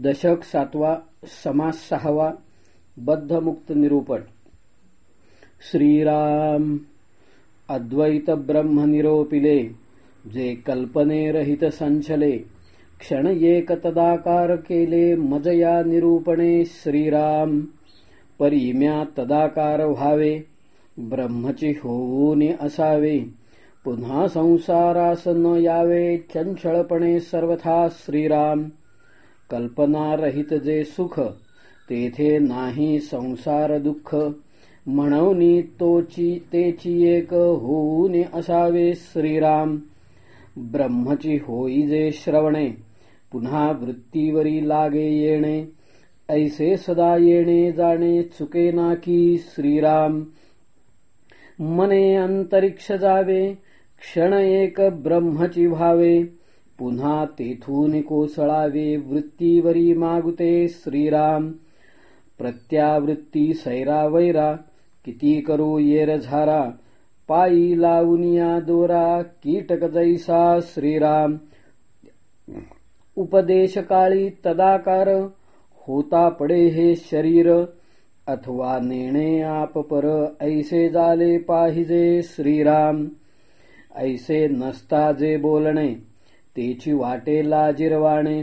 दशक सातवा समास सहावा बद्धमुक्त निरूपण. श्रीराम अद्वैत ब्रह्म निरोपिले जे कल्पने रहित संचले क्षण एक तदाकार केले मजया निरूपणे श्रीराम. परिम्या तदाकार व्हावे ब्रह्मची होऊन असावे पुन्हा संसारास न यावे चंचळपणे सर्वथा श्रीराम. कल्पनारहित जे सुख तेथे नाही संसार दुःख. म्हणून तोची तेची एक होऊन असावे श्रीराम. ब्रह्मची होई जे श्रवणे पुन्हा वृत्तीवरी लागे येणे. ऐसे सदा येणे जाणे चुके ना की श्रीराम. मने अंतरिक्ष जावे क्षण एक ब्रह्मची व्हावे. पुन्हा तेथून कोसळावे वृत्तीवरी मागुते श्रीराम. प्रत्यावृत्ती सैरा वैरा किती करू येर झारा. पायी लावूनिया दोरा कीटक जैसा श्रीराम. उपदेश काळी तदाकार होता पडे हे शरीर. अथवा नेणे आप पर ऐसे जाले पाहिजे श्रीराम. ऐसे नसता जे बोलणे. तेची वाटे लाजिरवाणे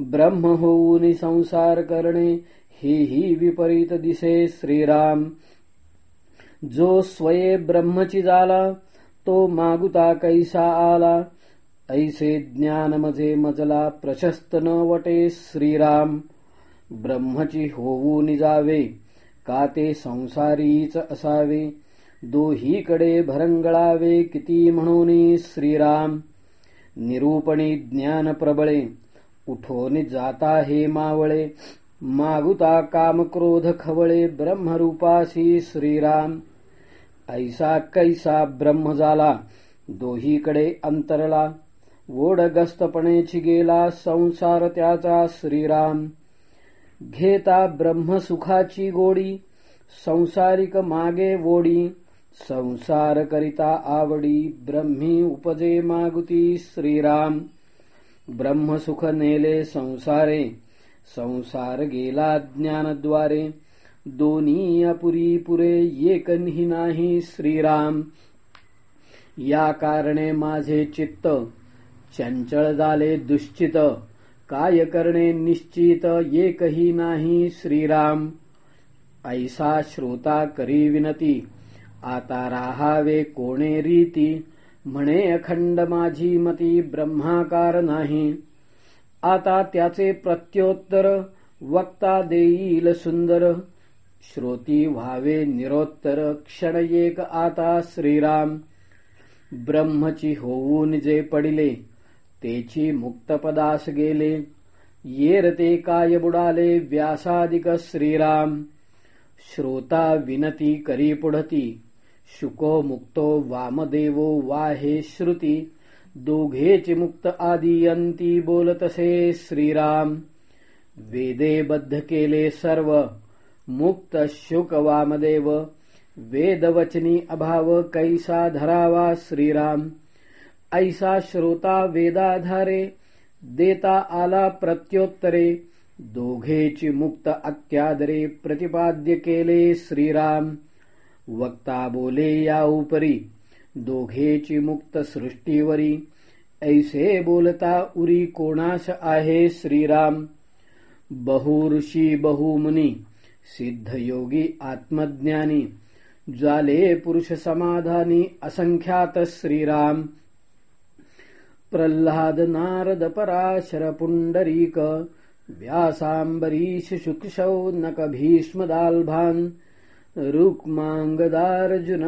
ब्रह्म होऊन संसार करणे हेही विपरीत दिसे श्रीराम. जो स्वये ब्रह्मची झाला तो मागुता कैसा आला? ऐसे ज्ञान मजे मजला प्रशस्त न वटे श्रीराम. ब्रह्मची होऊन जावे का ते संसारीच असावे? दोहीकडे भरंगळावे किती म्हणून श्रीराम. निरूपणी ज्ञान प्रबळे उठोन जाता हे मावळे मागुता काम क्रोध खवळे ब्रह्मरूपासी श्रीराम. ऐसा कैसा ब्रह्म झाला दोहीकडे अंतरला ओढगस्तपणेची गेला संसार त्याचा श्रीराम. घेता ब्रह्मसुखाची गोडी संसारिक मागे वोडी संसार करिता आवडी ब्रह्मी उपजे मागुती श्रीराम. ब्रह्मसुख नेले संसारे संसार गेला ज्ञानद्वारे. दोन्ही अपुरी पुरे एकही नाही श्रीराम. या कारणे माझे चित्त चंचळ झाले दुश्चित. काय करणे निश्चित एकही नाही श्रीराम. ऐसा श्रोता करी विनती. आता राहावे कोणे रीती? म्हणे अखंड माझी मती ब्रह्माकार नाही. आता त्याचे प्रत्योत्तर वक्ता देईल सुंदर. श्रोती व्हावे निरोत्तर क्षण एक आता श्रीराम. ब्रह्मची होऊन जे पडिले तेची मुक्तपदास गेले. येर ते काय बुडाले व्यासादिक श्रीराम. श्रोता विनती करी पुढती. शुको मुक्तो वामदेवो वाहे श्रुती. दोघेचे मुक्त आदियंती बोलतसे श्रीराम. वेदे बद्ध केले सर्व. मुक्त शुक वामदेव. वेदवचनी अभाव कैसा धरावा श्रीराम. ऐसा श्रोता वेदाधारे देता आला प्रत्योत्तरे. दोघेची मुक्त अत्यादरे प्रतिपाद्य केले श्रीराम. वक्ता बोले या उपरी. दोघेची मुक्त सृष्टीवरी. ऐसे बोलता उरी कोणास आहे श्रीराम? बहुऋषी बहुमुनी सिद्धयोगी आत्मज्ञानी ज्वाले पुरुष समाधानी असंख्यात श्रीराम. प्रल्हाद नारद पराशर पुंडरीक व्यासांबरीश शुकशौनक भीष्म दाल्भान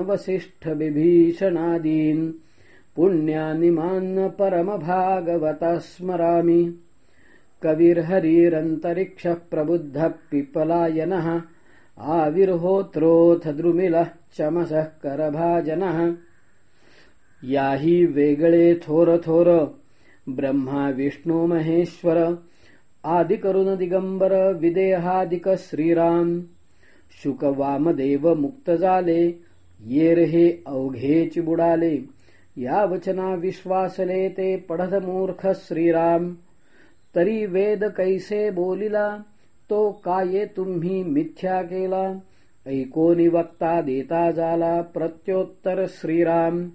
वसिष्ठ बिभीषणादीन् पुण्यानिमान् परमभागवतः स्मरामि कविर्हरिरन्तरिक्षः प्रबुद्धः पिपलायनः आविर्होत्रोऽथ द्रुमिलः चमसः करभाजनः। याही वेगळे थोर थोर ब्रह्मा विष्णू महेश्वर आदिकरुण दिगंबर विदेहादिक श्रीराम। शुक वामदेव मुक्त झाले येर हे अवघेच बुडाले या वचना विश्वासले ते पढत मूर्ख श्रीराम। तरी वेद कैसे बोलिला? तो काये तुम्ही मिथ्या केला? ऐकोनी वक्ता देता झाला प्रत्योत्तर श्रीराम।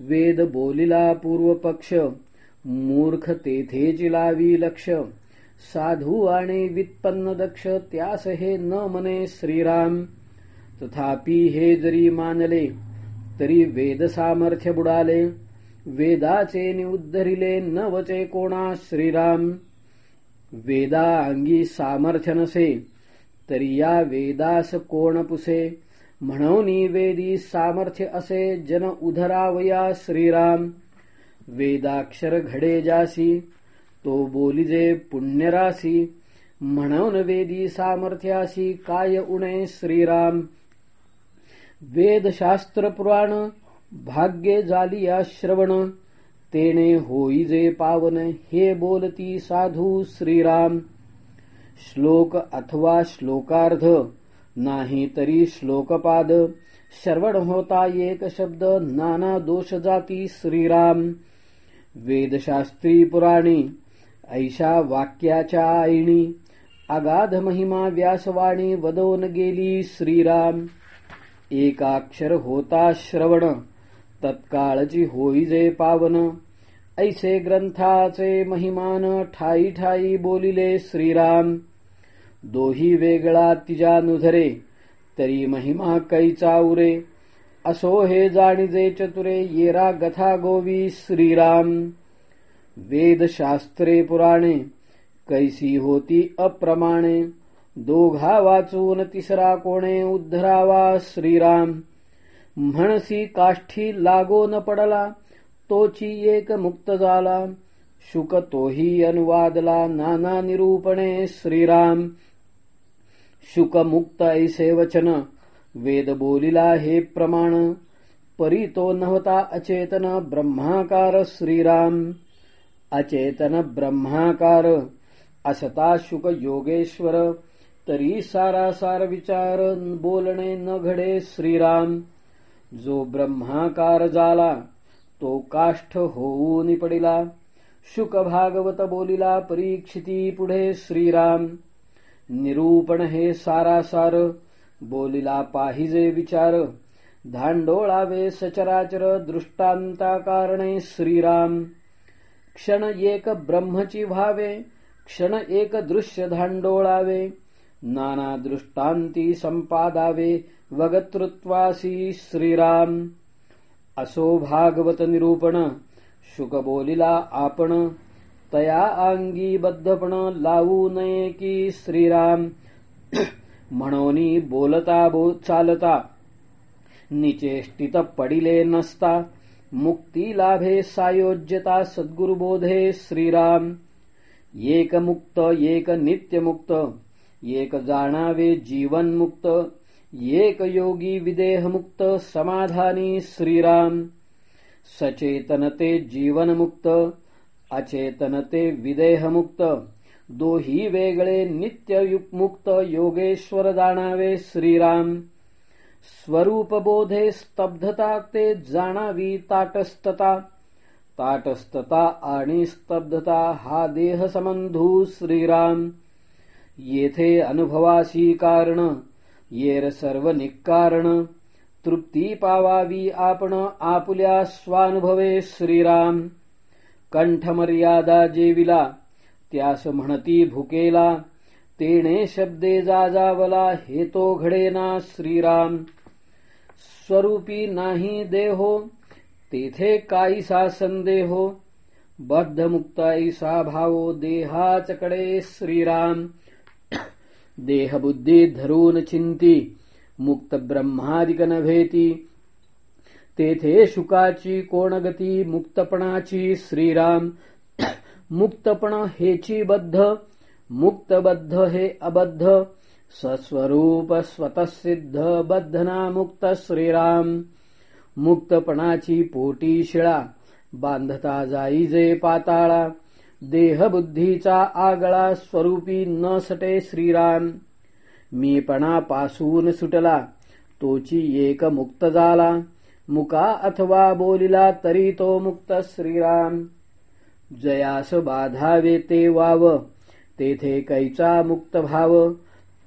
वेद बोलिला पूर्वपक्ष मूर्ख तेथेची लावी लक्ष। साधू आणि वित्पन्न दक्ष त्यास हे न मने श्रीराम. तथापि हे जरी मानले तरी वेद सामर्थ्य बुडाले. वेदाचे निउद्धरिले न वचे कोणा श्रीराम. वेदा अंगी सामर्थ्य नसे तरी या वेदास कोण पुसे? म्हणून वेदी सामर्थ्य असे जन उधरावया श्रीराम. वेदाक्षर घडे जासी तो बोलिजे पुण्यरासी म्हणून वेदी सामर्थ्यासी काय उणे श्रीराम. वेदशास्त्र पुराण भाग्ये जालिया श्रवण तेने होईजे पावन हे बोलती साधू श्रीराम. श्लोक अथवा श्लोकार्ध नाही तरी श्लोकपाद श्रवण होता एक शब्द नाना दोष जाती श्रीराम. वेदशास्त्री पुराणी ऐशा वाक्याच्या आईणी अगाध महिमा व्यासवाणी वदोन गेली श्रीराम. एकाक्षर होता श्रवण तत्काळची होईजे पावन. ऐसे ग्रंथाचे महिमान ठाई ठाई बोलिले श्रीराम. दोही वेगळा तिजा नुधरे तरी महिमा कैचा उरे असो हे जाणीजे चतुरे येरा गथा गोवी श्रीराम. वेदशास्त्रे पुराणे कैसी होती अप्रमाणे? दोघा वाचून तिसरा कोणे? उद्धरावा श्रीराम. म्हणसी काष्ठी लागो न पडला तोची एक मुक्त झाला शुक तोही अनुवादला नाना निरूपणे श्रीराम. शुक मुक्त ऐसे वचन वेद बोलिला हे प्रमाण. परी तो नव्हता अचेतन ब्रह्माकार श्रीराम. अचेतन ब्रह्माकार। असता शुक योगेश्वर तरी सारासार विचार बोलणे न घडे श्रीराम। जो ब्रह्माकार झाला तो काष्ठ होऊन पडिला। शुक भागवत बोलिला परीक्षिती पुढे श्रीराम। निरूपण हे सारासार बोलिला पाहिजे विचार। धांडोळावे सचराचर दृष्टांता कारणे श्रीराम। क्षण एक ब्रह्मची व्हावे क्षण एक दृश्य धांडोळावे नाना दृष्टांती संपादावे वगतृत्वासी श्रीराम असो भागवत निरूपण शुक बोलिला आपण तया अंगी बद्धपण लावू नये की श्रीराम म्हणोनी बोलता बो चालता निचेष्टित पडिले नसता मुक्ती लाभे सायोज्यता सद्गुरुबोधे श्रीराम। एक मुक्त एक नित्यमुक्त एक जाणावे जीवनमुक्त एक योगी विदेहमुक्त समाधानी श्रीराम। सचेतनते जीवनमुक्त अचेतनते विदेहमुक्त दोही वेगळे नित्यमुक्त योगेश्वर जाणावे श्रीराम। स्वरूपबोधे स्तब्धता ते जाणावी ताटस्थता. ताटस्थता आणि स्तब्धता हा देह समंधू श्रीराम. येथे अनुभवासी कारण येर सर्व निकारण. तृप्ती पावावी आपण आपुल्या स्वानुभवे श्रीराम. कंठमर्यादा जेविला त्यास म्हणती भुकेला तेणे शब्दे जाजावला हेतो घडेना श्रीराम. स्वरूपी नाही देहो तेथे काहीसा संदेहो. बद्धमुक्त ऐसा भावो देहाचकडे श्रीराम. देहबुद्धी धरून चिंती मुक्त ब्रह्मादिक नव्हेती तेथे शुकाची कोण गती मुक्तपणाची श्रीराम. मुक्तपण हेची बद्ध मुक्तबद्ध हे अबद्ध सस्वरूप स्वतःसिद्ध बद्धना मुक्त श्रीराम। मुक्तपणाची पोटी शिळा बांधता जाईजे पाताळा देहबुद्धीचा आगळा स्वरूपी न सटे श्रीराम। मीपणापासून सुटला तोची एक मुक्त झाला मुका अथवा बोलिला तरी तो मुक्त श्रीराम। जयास बाधावे ते वाव तेथे कैचा मुक्त भाव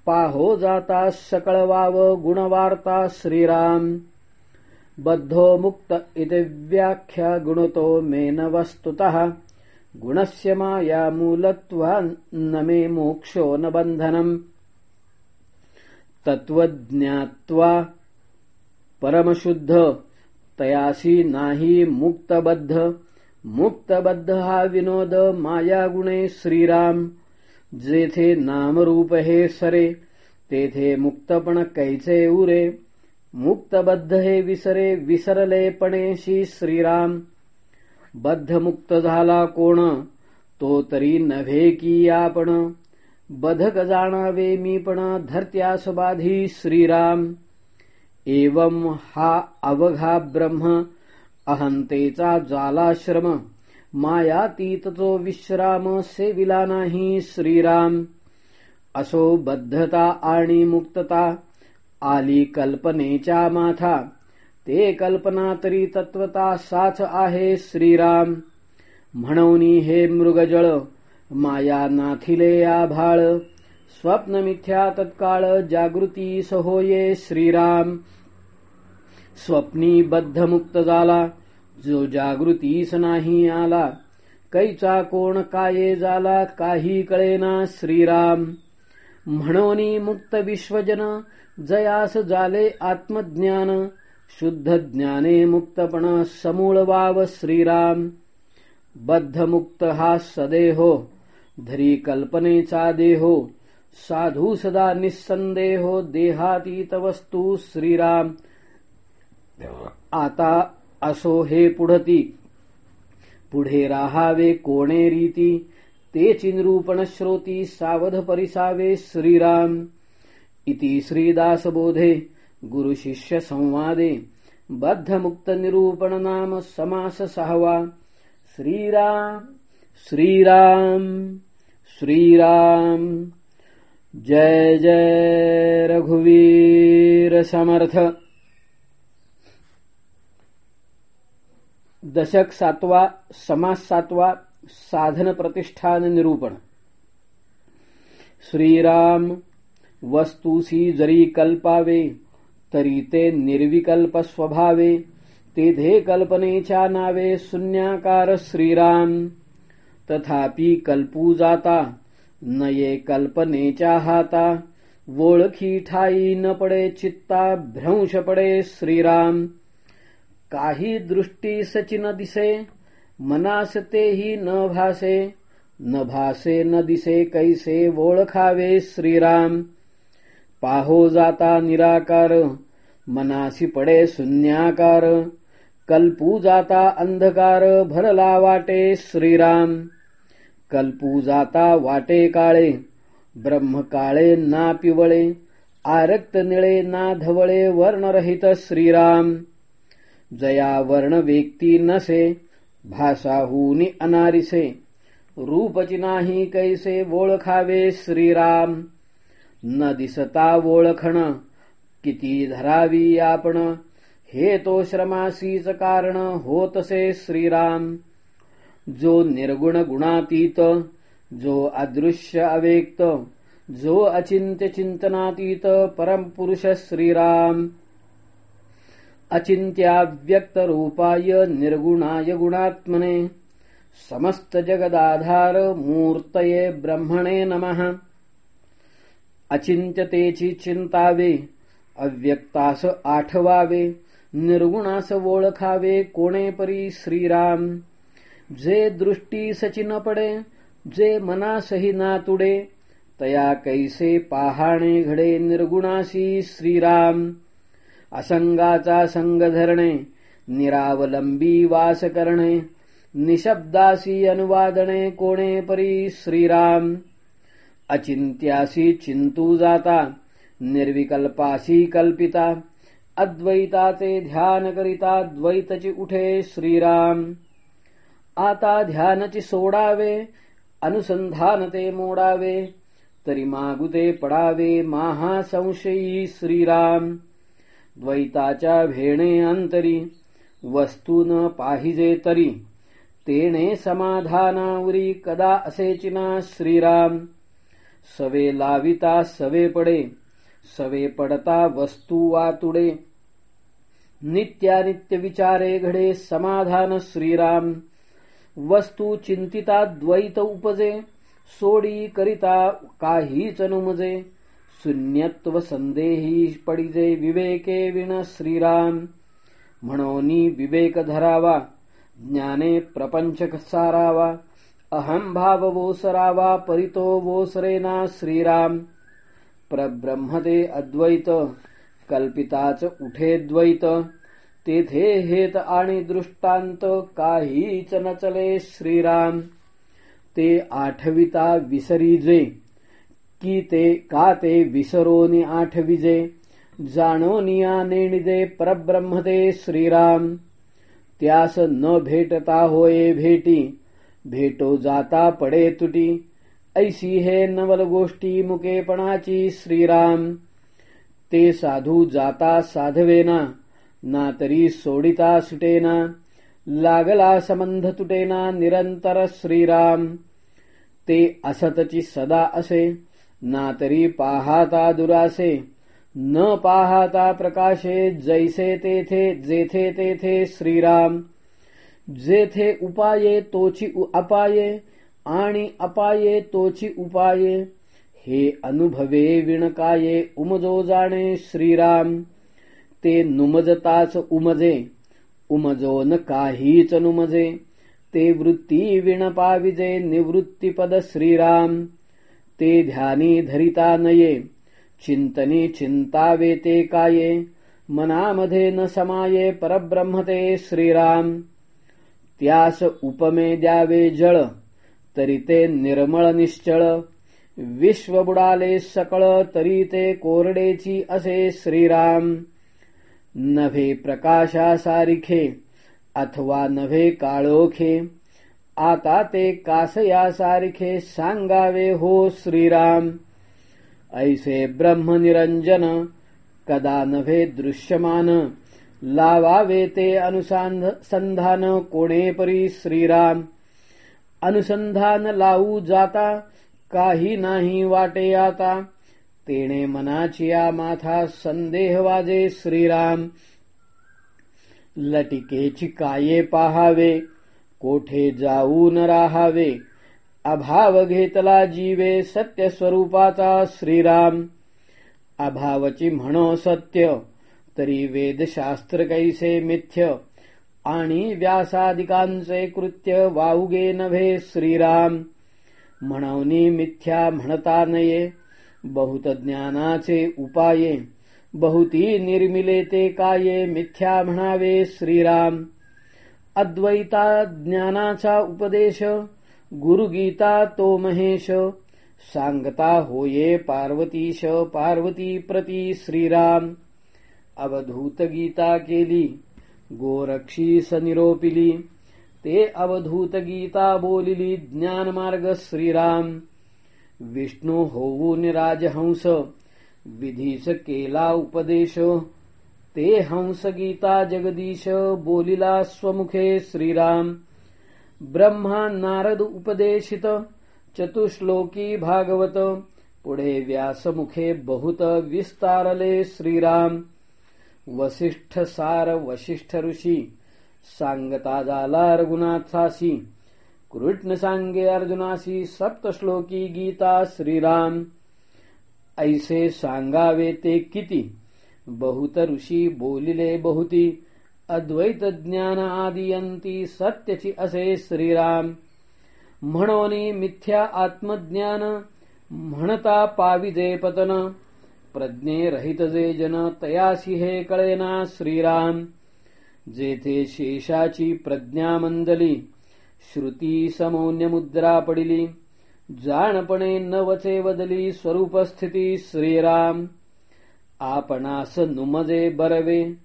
पाहो जाता सकळ वाव गुणवार्ता श्रीराम. बद्धो मुक्त इति व्याख्या गुणतो मेन वस्तुतः. गुणस्य माया मूलत्वा न मे मोक्षो न बन्धनम्. तत्त्वज्ञात्वा परमशुद्ध तयासी नाही मुक्तबद्ध. मुक्तबद्ध हा विनोद मायागुणे श्रीराम. जेथे नामरूप हे सरे तेथे मुक्तपण कैचे उरे मुक्तबद्ध हे विसरे विसरलेपणेशी श्रीराम। बद्धमुक्त झाला कोण? तो तरी नव्हे की आपण। बधक जाणावे मी पण धरत्यास बाधी श्रीराम। एवं हा अवघा ब्रह्म अहंतेचा जालाश्रम मायातीत तो विश्राम सेविला नाही श्रीराम. असो बद्धता आणि मुक्तता आली कल्पनेच्या माथा. ते कल्पना तरी तत्वता साच आहे श्रीराम. म्हणून हे मृगजळ माया नाथिले आभाळ. स्वप्न मिथ्या तत्काळ जागृती सहोये श्रीराम. स्वप्नी बद्धमुक्त झाला जो जागृतीस नाही आला कैचा कोण काये झाला काही कळेना श्रीराम. म्हणून मुक्त विश्वजन जयास झाले आत्मज्ञान शुद्ध ज्ञाने मुक्तपणा समूळ वाव श्रीराम. बद्धमुक्त हा सदेहो धरी कल्पनेचा देहो साधू सदा निस्संदेहो देहातीत वस्तू श्रीराम. आता असो हे पुढती. पुढे राहावे कोणे रीती? ते चिनरूपण श्रोती सावध परिसावे श्रीराम. इति श्रीदासबोधे गुरुशिष्य संवादे. बद्धमुक्त निरूपण नाम समास सहवा. श्रीराम श्रीराम श्रीराम. जय जय रघुवीर समर्थ. दशक सातवा समास सातवा साधन प्रतिष्ठान निरूपण. श्रीराम वस्तूसी जरी कल्पावे तरी ते निर्विकल्प स्वभावे तेधे कल्पनेच्या नावे शून्याकार श्रीराम. तथापि कल्पू जाता नये कल्पनेच्या हाता वोळखी ठाई न पडे चित्ता भ्रंश पडे श्रीराम. काही दृष्टी सचिन दिसे मनास तेही न भासे न भासे न दिसे कैसे ओळखावे श्रीराम। पाहो जाता निराकार मनासी पडे शून्याकार कल्पू जाता अंधकार भरला वाटे श्रीराम। कल्पू जाता वाटे काळे ब्रह्म काळे ना पिवळे आरक्त निळे ना धवळे वर्णरहित श्रीराम। जया वर्ण व्यक्ती नसे भाषाहूनी अनारिसे रूपची नाही कैसे ओळखावे श्रीराम. न दिसता ओळखण किती धरावी आपण हे तो श्रमासीच कारण होतसे श्रीराम. जो निर्गुण गुणातीत जो अदृश्य अव्यक्त जो अचिंत्य चिंतनातीत परमपुरुष श्रीराम. अचिंत्याव्यक्त रूपाय निर्गुणाय गुणात्मने। समस्त जगदाधार मूर्तये ब्रह्मणे नमः। अचिंत्यतेची चिंतावे अव्यक्तास आठवावे निर्गुणास ओळखावे कोणे परी श्रीराम। जे दृष्टी सचिन पडे जे मनासही नातुडे तया कैसे पाहाणे घडे निर्गुणासी श्रीराम। असंगाचा संग धरणे निरावलंबी वास करणे निशब्दासी अनुवादणे कोणे परी श्रीराम। अचिंत्यासी चिंतू जाता निर्विकल्पासी कल्पिता अद्वैताचे ध्यान करिता द्वैतची उठे श्रीराम। आता ध्यानची सोडावे अनुसंधान ते मोडावे तरी मागुते पडावे महासंशयी श्रीराम। द्वैताच्या भेणे अंतरी वस्तू न पाहिजे तरी. तेणे समाधानावरी कदा असेचिना श्रीराम. सवे लाविता सवे पडे सवे पडता वस्तू वातुडे. नित्यानित्य विचारे घडे समाधान श्रीराम. वस्तू चिंतिता द्वैत उपजे सोडी करिता काहीच नुमजे. शून्यत्व संदेही पडिजे विवेके विण श्रीराम। म्हणोनी विवेक धरावा ज्ञाने प्रपंच सारावा अहम भाव वोसरावा परितो वोसरेना श्रीराम। प्रब्रह्मदे अद्वैत कल्पिताच उठे द्वैत तेथे हेत आणि दृष्टांत काहीच नचले श्रीराम। ते आठविता विसरीजे। की ते का ते विसरोनी आठविजे जाणोनिया नेणिदे परब्रह्मदे श्रीराम। त्यास न भेटता होये भेटी। भेटो जाता पडे तुटी। ऐसी हे नवल गोष्टी मुकेपणाची श्रीराम। ते साधू जाता साधवेना। ना तरी सोडिता सुटेना। लागला संबंध तुटेना निरंतर श्रीराम। ते असतची सदा असे। ना तरी पाहाता दुरासे न पाहाता प्रकाशे जैसे तेथे जेथे तेथे श्रीराम. जेथे उपाये तोची अपाये आणि अपाये तोची उपाये हे अनुभवे विणकाये उमजो जाणे श्रीराम. ते नुमजताच उमजे उमजोन काहीच नुमजे ते वृत्ती विणपाविजे निवृत्तीपद श्रीराम. ते ध्यानी धरिता नये चिंतनी चिंतावे ते काये मनामध्ये न समाये परब्रह्मते श्रीराम. त्यास उपमे द्यावे जळ तरी ते निर्मळ निश्चळ. विश्व बुडाले सकळ तरी ते कोरडेची असे श्रीराम. नभे प्रकाशासारिखे अथवा नभे काळोखे आता ते कासयासारखे सांगावे हो श्रीराम. ऐसे ब्रह्मनिरंजन कदा नव्हे दृश्यमान लावावे ते अनुसंधान कोणेपरी श्रीराम. अनुसंधान लावू जाता काही नाही वाटे आता. तेणे मनाचिया माथा संदेह वाजे श्रीराम. लटिकेची काये पाहावे कोठे जाऊन राहावे? अभाव घेतला जीवे सत्य स्वरूपाचा श्रीराम. अभावची म्हणो सत्य तरी वेदशास्त्र कैसे मिथ्य? आणि व्यासादिकांचे कृत्य वाऊगे नव्हे श्रीराम. म्हणवनी मिथ्या म्हणता नये बहुत ज्ञानाचे उपाये बहुती निर्मिले ते काये मिथ्या म्हणावे श्रीराम. अद्वैता ज्ञानाचा उपदेश गुरुगीता तो महेश सांगता होये पार्वतीश पार्वती प्रती श्रीराम। अवधूत गीता केली गोरक्षी सनिरोपिली ते अवधूत गीता बोलिली ज्ञानमार्ग श्रीराम। विष्णू होऊन राजहंस विधीस केला उपदेश ते हंस गीता जगदीश बोलिला स्वमुखे श्रीराम। ब्रह्मा नारद उपदेशित चतुश्लोकी भागवत। पुढे व्यासमुखे बहुत विस्तारले श्रीराम। वसिष्ठ सार वशिष्ठ ऋषी सांगता झाला रघुनाथासी कृष्ण सांगे अर्जुनासी सप्तश्लोकी गीता श्रीराम। ऐसे सांगावे ते किती? बहुत ऋषी बोलिले बहुती अद्वैत ज्ञान आदियंती सत्यची असे श्रीराम। म्हणून मिथ्या आत्मज्ञान म्हणता पाविजे पतन प्रज्ञे रहित जे जन तयासी हे कळेना श्रीराम। जेथे शेषाची प्रज्ञा मंदली श्रुती समौन्य मुद्रा पडिली जाणपणे न वचे वदली स्वरूपस्थिती श्रीराम। आपणास नुमजे बरवे.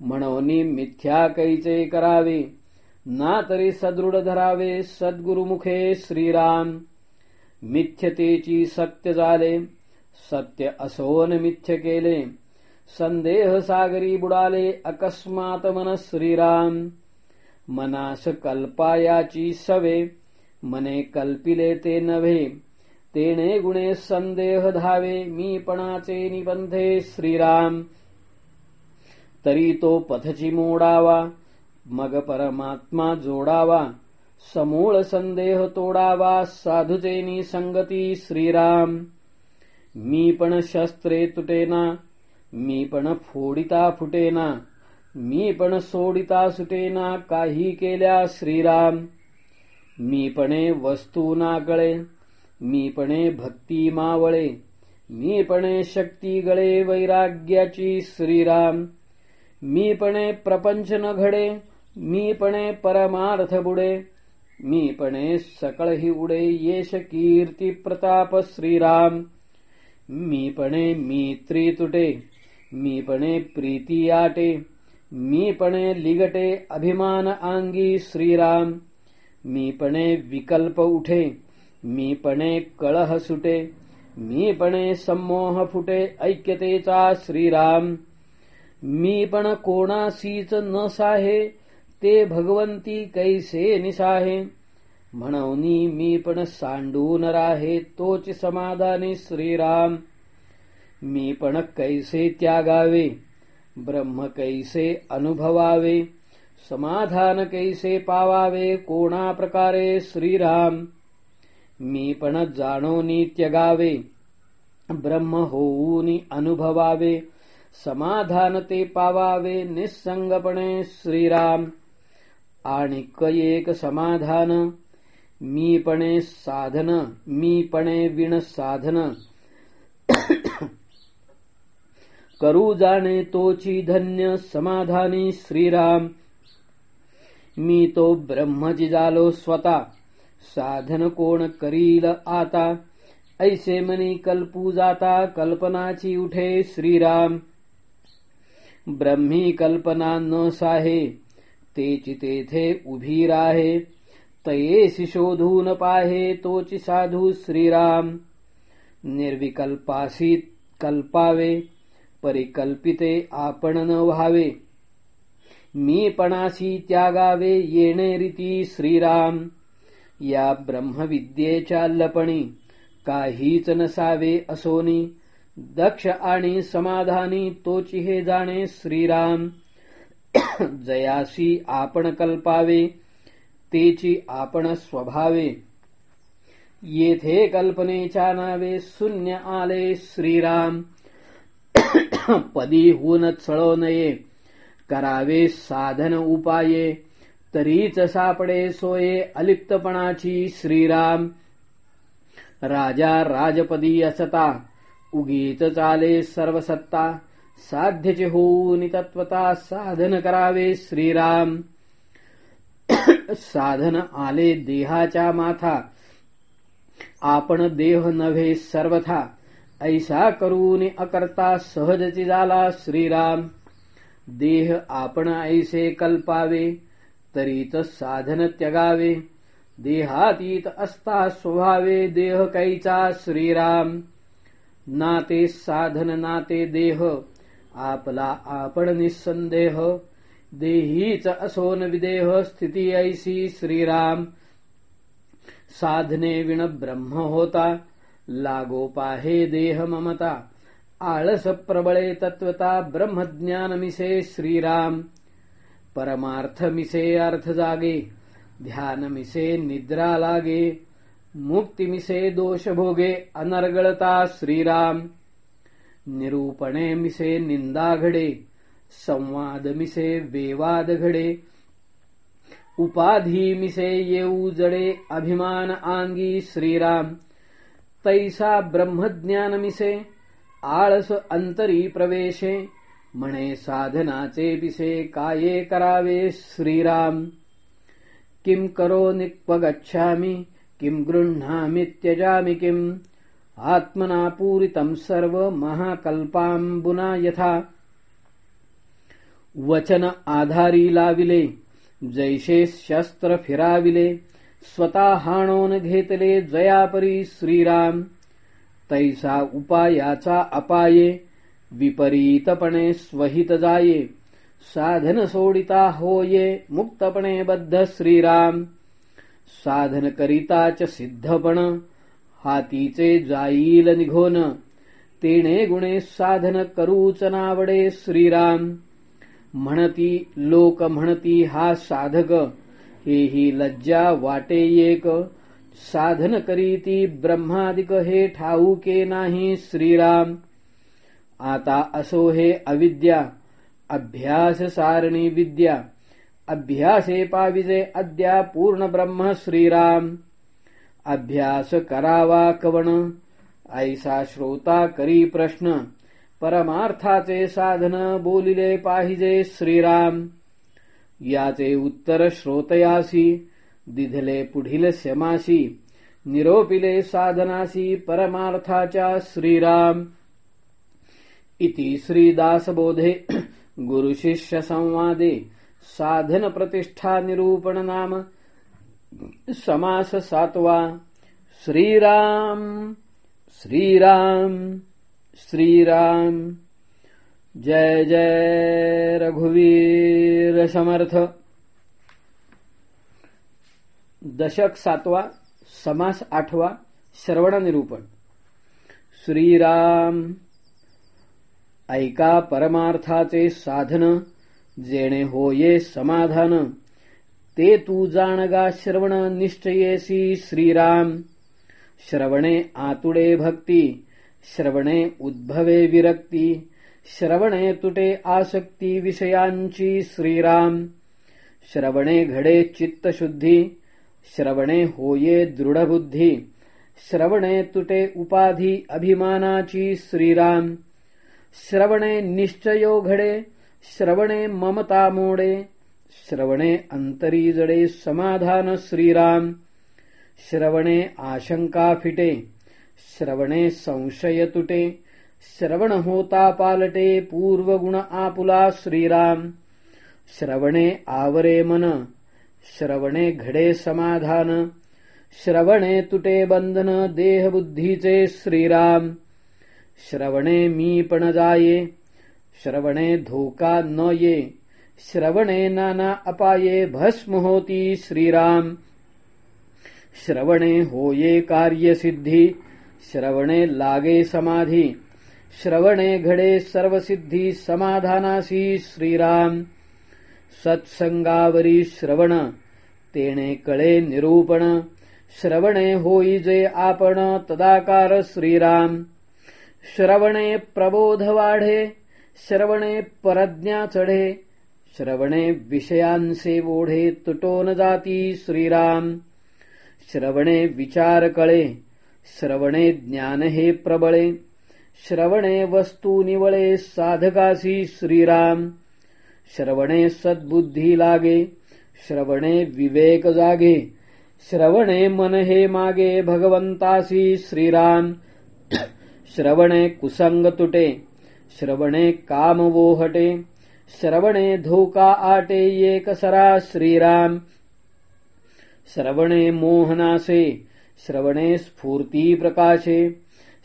म्हणवनी मिथ्या कैचे करावे. ना तरी सदृढ धरावे सद्गुरुमुखे श्रीराम. मिथ्यतेची सत्य झाले सत्य असोन मिथ्य केले. संदेह सागरी बुडाले अकस्मात मन श्रीराम. मनास कल्पायाची सवे. मने कल्पिले ते नव्हे. तेने गुणे संदेह धावे मी पणाचे निबंधे श्रीराम. तरी तो पथची मोडावा मग परमात्मा जोडावा समूळ संदेह तोडावा साधुचेनी संगती श्रीराम. मी पण शस्त्रे तुटेना मी पण फोडिता फुटेना मी पण सोडिता सुटेना काही केल्या श्रीराम. मी पणे वस्तू ना कळे पणे भक्ती मावळे मी पणे शक्ती गळे वैराग्याची श्रीराम मी पणे प्रपंच न घडे मी पणे परमार्थ बुडे मी पणे सकळ हि उडे येश कीर्ती प्रताप श्रीराम मी पणे मी तुटे मी पणे प्रीती आटे मी पणे लिगटे अभिमान आंगी श्रीराम मी पणे विकल्प उठे मी पणे कळह सुटे मी पणे सम्मोह फुटे ऐक्यतेचा श्रीराम. मी पण कोणासीच न साहे ते भगवंती कैसे निसाहे? म्हणून मी पण सांडून राहे तोच समाधानी श्रीराम. मी पण कैसे त्यागावे ब्रह्म कैसे अनुभवावे समाधान कैसे पावावे कोणा प्रकारे श्रीराम? मी पण जाणोनी त्यगावे. ब्रह्म होऊनी अनुभवावे. समाधान ते पावावे. निसंगपणे श्रीराम. आणि एक समाधान. मीपणे साधन. मीपणे विण साधन. करू जाणे तोची धन्य समाधानी श्रीराम. मी तो ब्रह्मजी झालो स्वतः. साधन कोण करील आता? ऐसे मनी कल्पू जाता कल्पनाची उठे श्रीराम. ब्रह्मी कल्पना न साहे तेची तेथे उभी राहे. तयेसी शोधून पाहे तोची साधू श्रीराम. निर्विकल्पासी कल्पावे परिकल्पिते आपण न व्हावे. मी पणाशी त्यागावे येणे रीती श्रीराम. या ब्रह्मविद्येच्या लपणी काहीच नसावे असोनी. दक्ष आणि समाधानी तोची हे जाणे श्रीराम. जयासी आपण कल्पावे तेची आपण स्वभावे. येथे कल्पनेच्या नावे शून्य आले श्रीराम. पदी होऊन चळो नये. करावे साधन उपाये. तरीच सापडे सोये अलिप्तपणाची श्रीराम. राजा राजपदी असता उगीच चाले सर्वसत्ता साध्यचे होऊन तत्वता साधन करावे श्रीराम. साधन आले देहाच्या माथा आपण देह नव्हे सर्वथा ऐसा करून अकर्ता सहजची झाला श्रीराम. देह आपण ऐसे कल्पावे तरीच साधन त्यगावे देहातीत असता स्वभावे देह कैचा श्रीराम। नाते साधन नाते देह आपला आपण निसंदेह देहीच असोन विदेह स्थिती ऐसी श्रीराम। साधने विण ब्रह्म होता लागोपाहे देह ममता। आळस प्रबळे तत्वता ब्रह्मज्ञानमिसे श्रीराम। परमार्थ मिसे अर्थ जागे ध्यान मिसे निद्रा लागे मुक्ती मिसे दोष भोगे अनर्गळता श्रीराम। निरूपणे मिसे निंदा घडे संवाद मिसे वेवाद घडे उपाधी मिसे येऊ जडे अभिमान आंगी श्रीराम। तैसा ब्रह्मज्ञान मिसे आळस अंतरी प्रवेशे म्हणे साधनाचे पिसे काये करावे श्रीराम? किम करो निक्व किम गृह्णामि त्यजामि किम? आत्मना पूरितं सर्व महाकल्पांबुना यथा। वचन आधारी लाविले जैसे शस्त्र फिराविले स्वतः हाणोन घेतले जयापरी श्रीराम। तैसा उपायाचा अपाये विपरीतपणे स्वहित जाये साधन सोडिता होये मुक्तपणे बद्ध श्रीराम। साधन करिताच सिद्धपण हातीचे जाईल निघोन। तेणे गुणे साधन करूच नावडे श्रीराम। म्हणती लोक म्हणती हा साधक हेही लज्जा वाटे एक। साधन करीती ब्रह्मादिक हे ठाऊके नाही श्रीराम। आता असो हे अविद्या अभ्यास सारणी विद्या अभ्यासे पाविजे अद्या पूर्ण ब्रह्म श्रीराम. अभ्यास करावा कवण ऐसा श्रोता करी प्रश्न परमार्थाचे साधन बोलिले पाहिजे श्रीराम. याचे उत्तर श्रोतयासी दिधले पुढील शमाशी निरोपिले साधनासी परमार्थाच्या श्रीराम. इति श्रीदासबोधे गुरुशिष्य संवादे साधन प्रतिष्ठा निरूपण नाम। समास सातवा। श्रीराम श्रीराम श्रीराम। जय जय रघुवीर समर्थ। दशक सातवा समास आठवा श्रवण निरूपण। श्रीराम ऐका परमार्थाचे साधन जेणे होये समाधान. ते तू जाणगा श्रवण निश्चयेसी श्रीराम. श्रवणे आतुडे भक्ती श्रवणे उद्भवे विरक्ती श्रवणे तुटे आसक्ती विषयांची श्रीराम. श्रवणे घडे चित्तशुद्धी श्रवणे होये दृढबुद्धी श्रवणे तुटे उपाधी अभिमानाची श्रीराम. श्रवणे निश्चयो घडे श्रवणे ममता मोडे श्रवणे अंतरी जडे समाधान श्रीराम श्रवणे आशंका फिटे श्रवणे संशय तुटे श्रवण होता पालटे पूर्वगुण आपुला श्रीराम श्रवणे आवरे मन श्रवणे घडे समाधान श्रवणे तुटे बंधन देहबुद्धीचे श्रीराम श्रवणे मी पण जाये श्रवणे धोका न ये श्रवणे नाना अपाये भस्म होती श्रीराम. श्रवणे होये कार्यसिद्धी श्रवणे लागे समाधी श्रवणे घडे सर्वसिद्धी समाधानासी श्रीराम. सत्संगावरी श्रवण तेणे कळे निरूपण श्रवणे होई जे आपण तदाकार श्रीराम. श्रवणे प्रबोध वाढे श्रवणे परज्ञा चढे श्रवणे विषयांचे ओढे तुटोन जाती श्रीराम श्रवणे विचार कळे श्रवणे ज्ञान हे प्रबळे श्रवणे वस्तू निवळे साधकासी श्रीराम श्रवणे सद्बुद्धी लागे श्रवणे विवेक जागे श्रवणे मन हे मागे भगवंतासी श्रीराम श्रवणे कुसंग तुटे श्रवणे काम वोहटे श्रवणे धोका आटे एकसरा श्रीराम श्रवणे मोहनासे श्रवणे स्फूर्ती प्रकाशे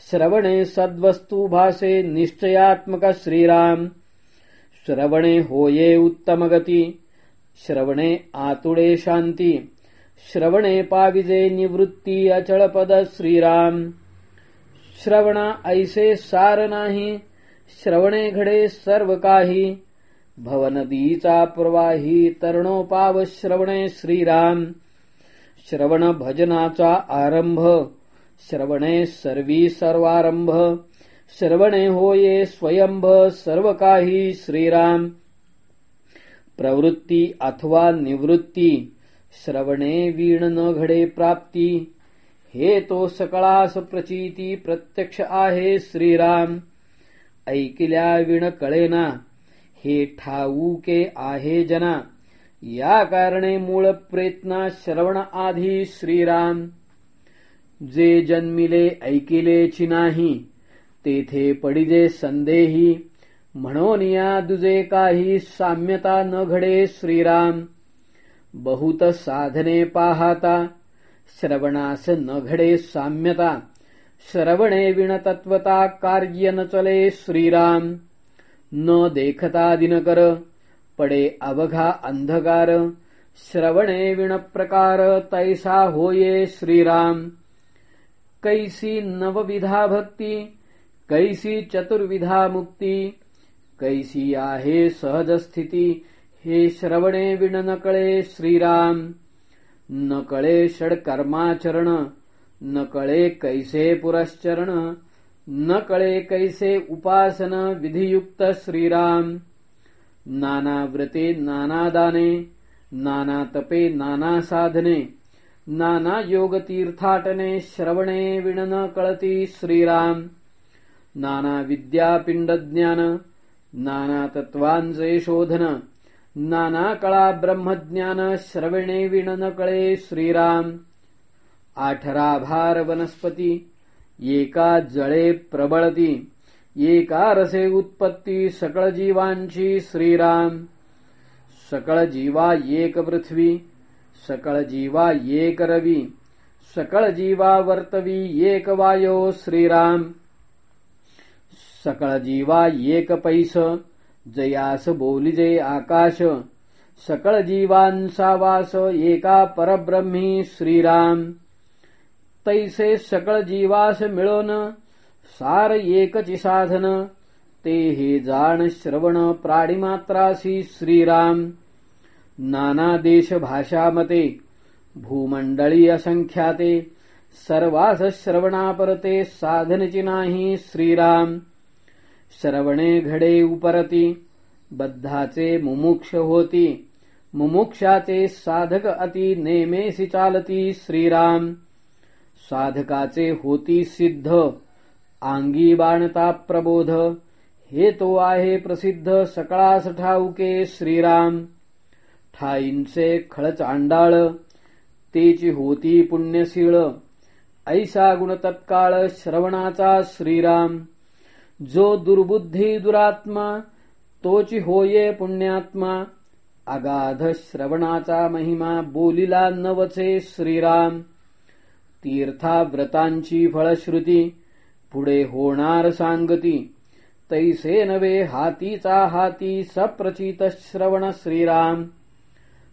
श्रवणे सद्वस्तू भासे निश्चयात्मक श्रीराम श्रवणे होये उत्तम गती श्रवणे आतुडे शांती श्रवणे पाविजे निवृत्ती अचळपद श्रीराम। श्रवणा ऐसे सार नाही श्रवणे घडे सर्व काही भवनदीचा प्रवाही तरणोपाव श्रवणे श्रीराम श्रवण भजनाचा आरंभ श्रवणे सर्वी सर्वारंभ श्रवणे होये स्वयंभ सर्व काही श्रीराम प्रवृत्ती अथवा निवृत्ती श्रवणे वीण न घडे प्राप्ती हे तो सकळास प्रचिती प्रत्यक्ष आहे श्रीराम. ऐकिल्या विण कळेना हे ठाऊके आहे जना. या कारणे मूळ प्रयत्ना श्रवण आधी श्रीराम. जे जन्मिले ऐकिलेची नाही तेथे पडिजे संदेही. म्हणून या दुजे काही साम्यता न घडे श्रीराम. बहुत साधने पाहता श्रवणास न घडे साम्यता श्रवणे विणतत्वता कार्य न चले श्रीराम. न देखता दिनकर पडे अवघा अंधकार श्रवणे विणप्रकार तैसा होये श्रीराम. कैसी नवविधा भक्ती कैसी चतुर्विधा मुक्ती कैसी आहे सहज स्थिती हे श्रवणे विण नकळे श्रीराम नकळे षडकर्माचरण नकळे कैसे पुरश्चरण नकळे कैसे उपासन विधियुक्त श्रीराम। नाना व्रते नाना दाने नाना तपे नाना साधने नाना योग तीर्थाटने श्रवणे विणन कळती श्रीराम। नाना विद्यापिंड ज्ञान नाना तत्वांचे शोधन नाना कळा ब्रह्मज्ञान श्रवणे विणन कळे श्रीराम. आठरा भार वनस्पती एका जळे प्रबळती एका रसे उत्पत्ती सकळ जीवांची श्रीराम. सकळ जीवा एक पृथ्वी सकळ जीवा एक रवी सकळ जीवा वर्तवी एक वायो श्रीराम. सकळ जीवा एक पैस जयास बोलिजे आकाश। सकळ जीवांचा वास एका परब्रह्मी श्रीराम। तैसे सकळ जीवास मिळोन सार एकची साधन। ते हे जाण श्रवण प्राणीमात्रासी श्रीराम। नाना देश भाषामते भूमंडळी असंख्याते सर्वास श्रवणापरते साधनची नाही श्रीराम। श्रवणे घडे उपरती बद्धाचे मुमुक्ष होती. मुमुक्षाचे साधक अति नेमेसी चालती श्रीराम. साधकाचे होती सिद्ध आंगी बाणता प्रबोध. हे तो आहे प्रसिद्ध सकळास ठाऊके श्रीराम. ठाईंचे खळचांडाळ तेची होती पुण्यशीळ. ऐसा गुण तत्काळ श्रवणाचा श्रीराम. जो दुर्बुद्धी दुरात्मा तोची होये पुण्यात्मा अगाध श्रवणाचा महिमा बोलिला नवचे श्रीराम. तीर्था व्रतांची फळश्रुती पुढे होणार सांगती. तैसे नवे हातीचा हाती सप्रचित श्रवण श्रीराम.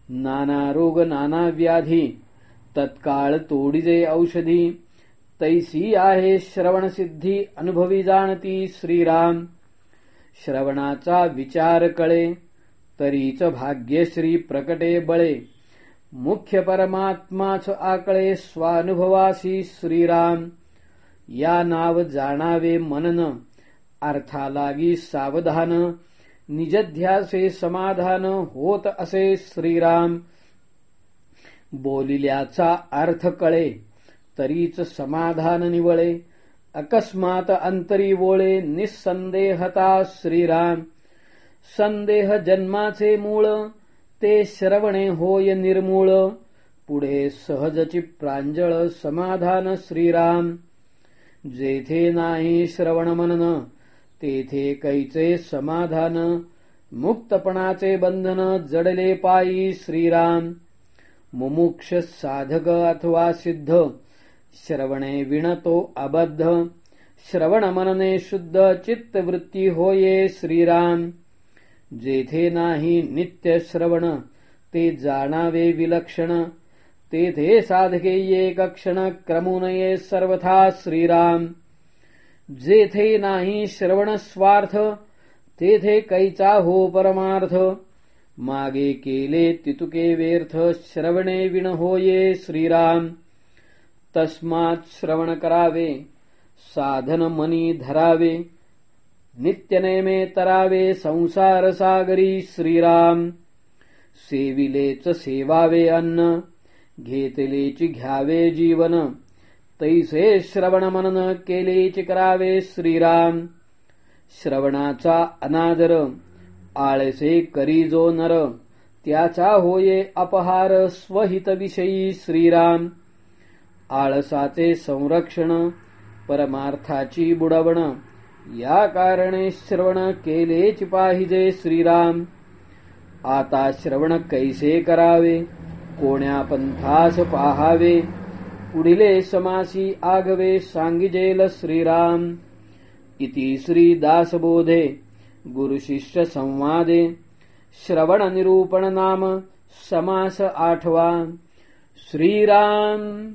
नाना रोग नाना व्याधी तत्काळ तोडीजे औषधी. तैसी आहे श्रवण सिद्धी अनुभवी जाणती श्रीराम. श्रवणाचा विचार कळे तरीच भाग्यश्री प्रकटे बळे. मुख्य परमात्माच आकळे स्वानुभवासी श्रीराम. या नाव जाणावे मनन अर्थालागी सावधान. निजध्यासे समाधान होत असे श्रीराम. बोलिल्याचा अर्थ कळे. तरीच समाधान निवळे अकस्मात अंतरी वोळे निसंदेहता श्रीराम. संदेह जन्माचे मूळ ते श्रवणे होय निर्मूळ. पुढे सहजची प्रांजळ समाधान श्रीराम. जेथे नाही श्रवण मनन तेथे कैचे समाधान मुक्तपणाचे बंधन जडले पायी श्रीराम. मुमुक्ष साधक अथवा सिद्ध श्रवणे विणतो अबद्ध। श्रवण मनने शुद्ध चित्तवृत्ती होये श्रीराम। जेथे नाही नित्य श्रवण ते जाणावे विलक्षण। तेथे साधके एक क्षण क्रमुनये सर्वथा श्रीराम। जेथे नाही श्रवण स्वार्थ तेथे कैचा हो परमार्थ। मागे केले तितुके व्यर्थ श्रवणे विण होये श्रीराम। तस्मात श्रवण करावे साधन मनी धरावे नित्यनेमे तरावे संसार सागरी श्रीराम। सेविलेच सेवावे अन्न घेतलेची घ्यावे जीवन तैसे श्रवण मनन केलेची करावे श्रीराम। श्रवणाचा अनादर आळसे करी जो नर त्याचा होये अपहार स्वहितविषयी श्रीराम। आळसाचे संरक्षण परमार्थाची बुडवण. या कारणे श्रवण केलेच पाहिजे श्रीराम. आता श्रवण कैसे करावे? कोण्या पंथास पाहावे? पुढिले समासी आगवे सांगिजेल श्रीराम. इति श्री दासबोधे गुरुशिष्य संवादे. श्रवण निरूपण नाम समास आठवा. श्रीराम!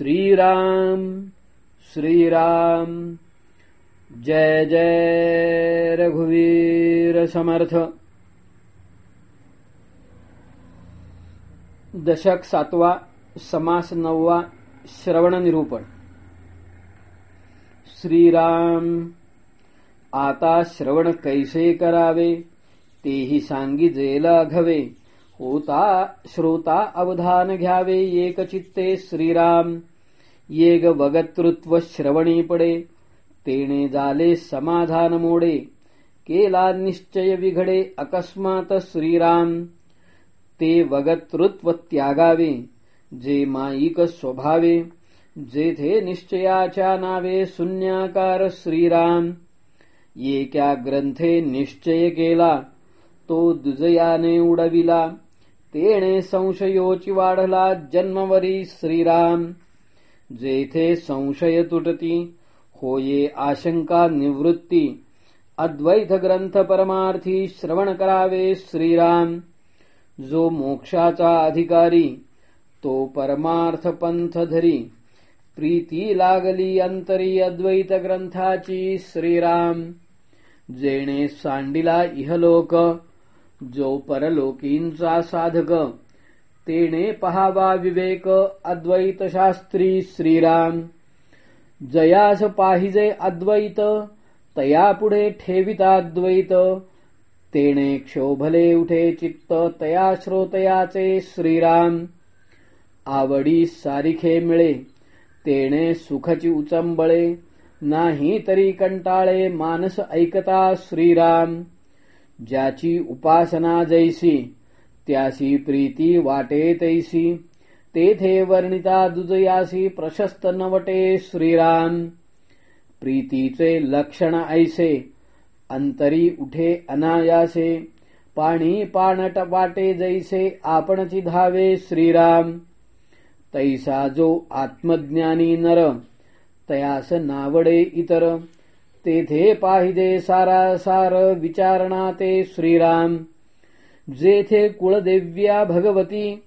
श्रीराम श्रीराम। जय जय रघुवीर समर्थ। दशक सातवा समास नववा श्रवण निरूपण। श्रीराम आता श्रवण कैसे करावे तेही सांगिजे घवे होता श्रोता अवधान घ्यावे एक चित्ते श्रीराम। येग वगतृत्व श्रवणी पडे तेणे झाले समाधान मोडे केला निश्चय विघडे अकस्मात श्रीराम। ते वगतृत्व त्यागावे जे माईक स्वभावे जेथे निश्चयाच्या नावे शून्याकार श्रीराम। येक्या ग्रंथे निश्चय केला तो दुजयाने उडविला तेणे संशयोची वाढला जन्मवरी श्रीराम. जेथे संशय तुटती होये आशंका निवृत्ती. अद्वैत ग्रंथ परमार्थी श्रवण करावे श्रीराम. जो मोक्षाचा अधिकारी तो परमार्थ पंथ धरी. प्रीती लागली अंतरी अद्वैत ग्रंथाची श्रीराम. जेणे सांडिला इहलोक जो परलोकींचा साधक. तेणे पहावा विवेक अद्वैत शास्त्री श्रीराम. जयास पाहिजे अद्वैत तया पुढे ठेविता अद्वैत. तेणे क्षोभले उठे चित्त तया श्रोतयाचे श्रीराम. आवडी सारिखे मिळे तेणे सुखची उचंबळे. नाही तरी कंटाळे मानस ऐकता श्रीराम. ज्याची उपासना जैसी त्यासी प्रीती वाटे तैसी. तेथे वर्णिता दुजयासी प्रशस्त नवटे श्रीराम. प्रीतीचे लक्षण ऐसे अंतरी उठे अनायासे. पाणी पाणट वाटे जैसे आपणची धावे श्रीराम. तैसा जो आत्मज्ञानी नर तयास नावडे इतर. तेथे पाहिजे सारा सार विचारणा ते श्रीराम. जेथे कुळदेव्या भगवती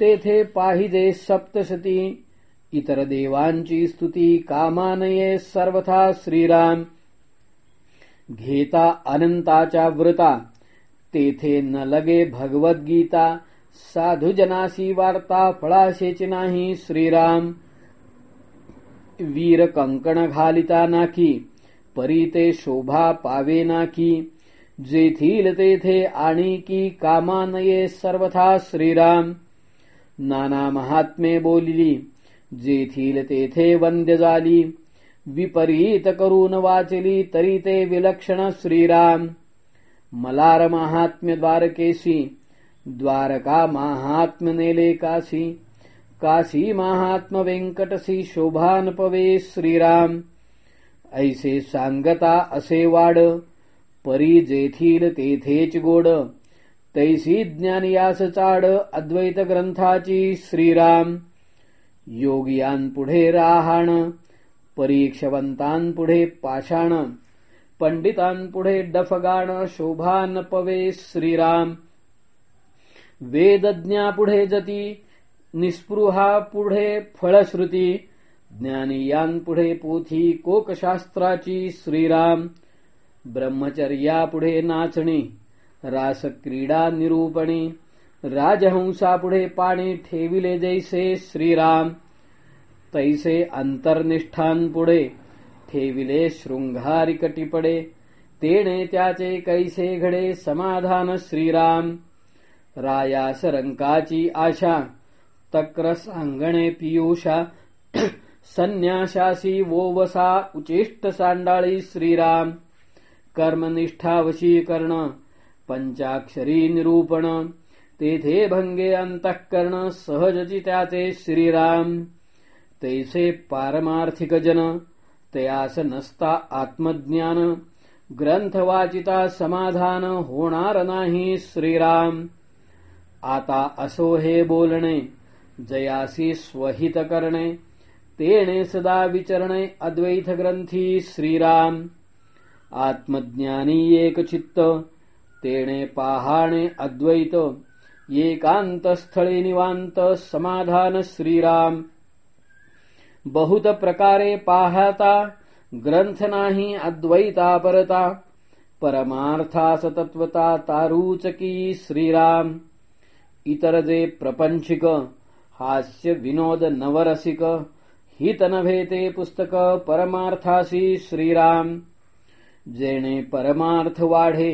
तेथे पाहिजे सप्तशती. इतर देवांची स्तुती कामानये सर्वथा श्रीराम. घेता अनंताच्या व्रता तेथे न लगे भगवद्गीता साधुजनासी वार्ता फळाशेची नाही श्रीराम. वीर कंकण घालिता नाकी परी ते शोभा पावेना की जेथील तेथे आणि की कामानये सर्वथा श्रीराम. नाना महात्मे बोलिली जेथील तेथे वंद्य झाली विपरीत करून वाचली तरी ते विलक्षण श्रीराम. मलार महात्म्य द्वारकेशी द्वारका महात्म नेले काशी काशी महात्म व्यंकटसी शोभानपवे श्रीराम. ऐसे सांगता असे वाड परी जेथील तेथेच गोड. तैसी ज्ञानियास चाड अद्वैत ग्रंथाची श्रीराम. योगियांपुढे राहाण परीक्षवंतांपुढे पाषाण. पंडितांपुढे डफगाण शोभान पवे श्रीराम. वेदज्ञापुढे जती निस्पृहा पुढे फळश्रुती. ज्ञानियांपुढे पोथी कोकशास्त्राची श्रीराम. ब्रह्मचर्यापुढे नाचणी रासक्रीडा निरूपणी राजहंसापुढे पाणी ठेविले जैसे श्रीराम. तैसे अंतर्निष्ठांपुढे ठेविले शृंगारी कटिपडे तेणे त्याचे कैसे घडे समाधान श्रीराम. रायास रंकाची आशा तक्र सांगणे पियुषा संन्याशासी वोवसा उचिष्ट सांडाळी श्रीराम। कर्मनिष्ठा वशीकरण पंचाक्षरी निरूपण तेथे भंगे अंतःकरण सहजची त्याचे श्रीराम। तैसे पारमार्थिक जन तयास नसता आत्मज्ञान ग्रंथ वाचिता समाधान होणार नाही श्रीराम। आता असो हे बोलणे जयासी स्वहित करणे तेणे सदा विचरणे अद्वैत ग्रंथी श्रीराम। आत्मज्ञानी एक चित्त तेणे पाहाणे अद्वैत। एकांत स्थळी निवांत समाधान श्रीराम। बहुत प्रकारे पाहता ग्रंथ नाही अद्वैता परता। परमार्था सतत्वता तारूचकी श्रीराम। इतर जे प्रपंचिक हास्य विनोद नवरसिक हित नव्हे ते पुस्तक परमार्थासी श्रीराम। जेणे परमार्थ वाढे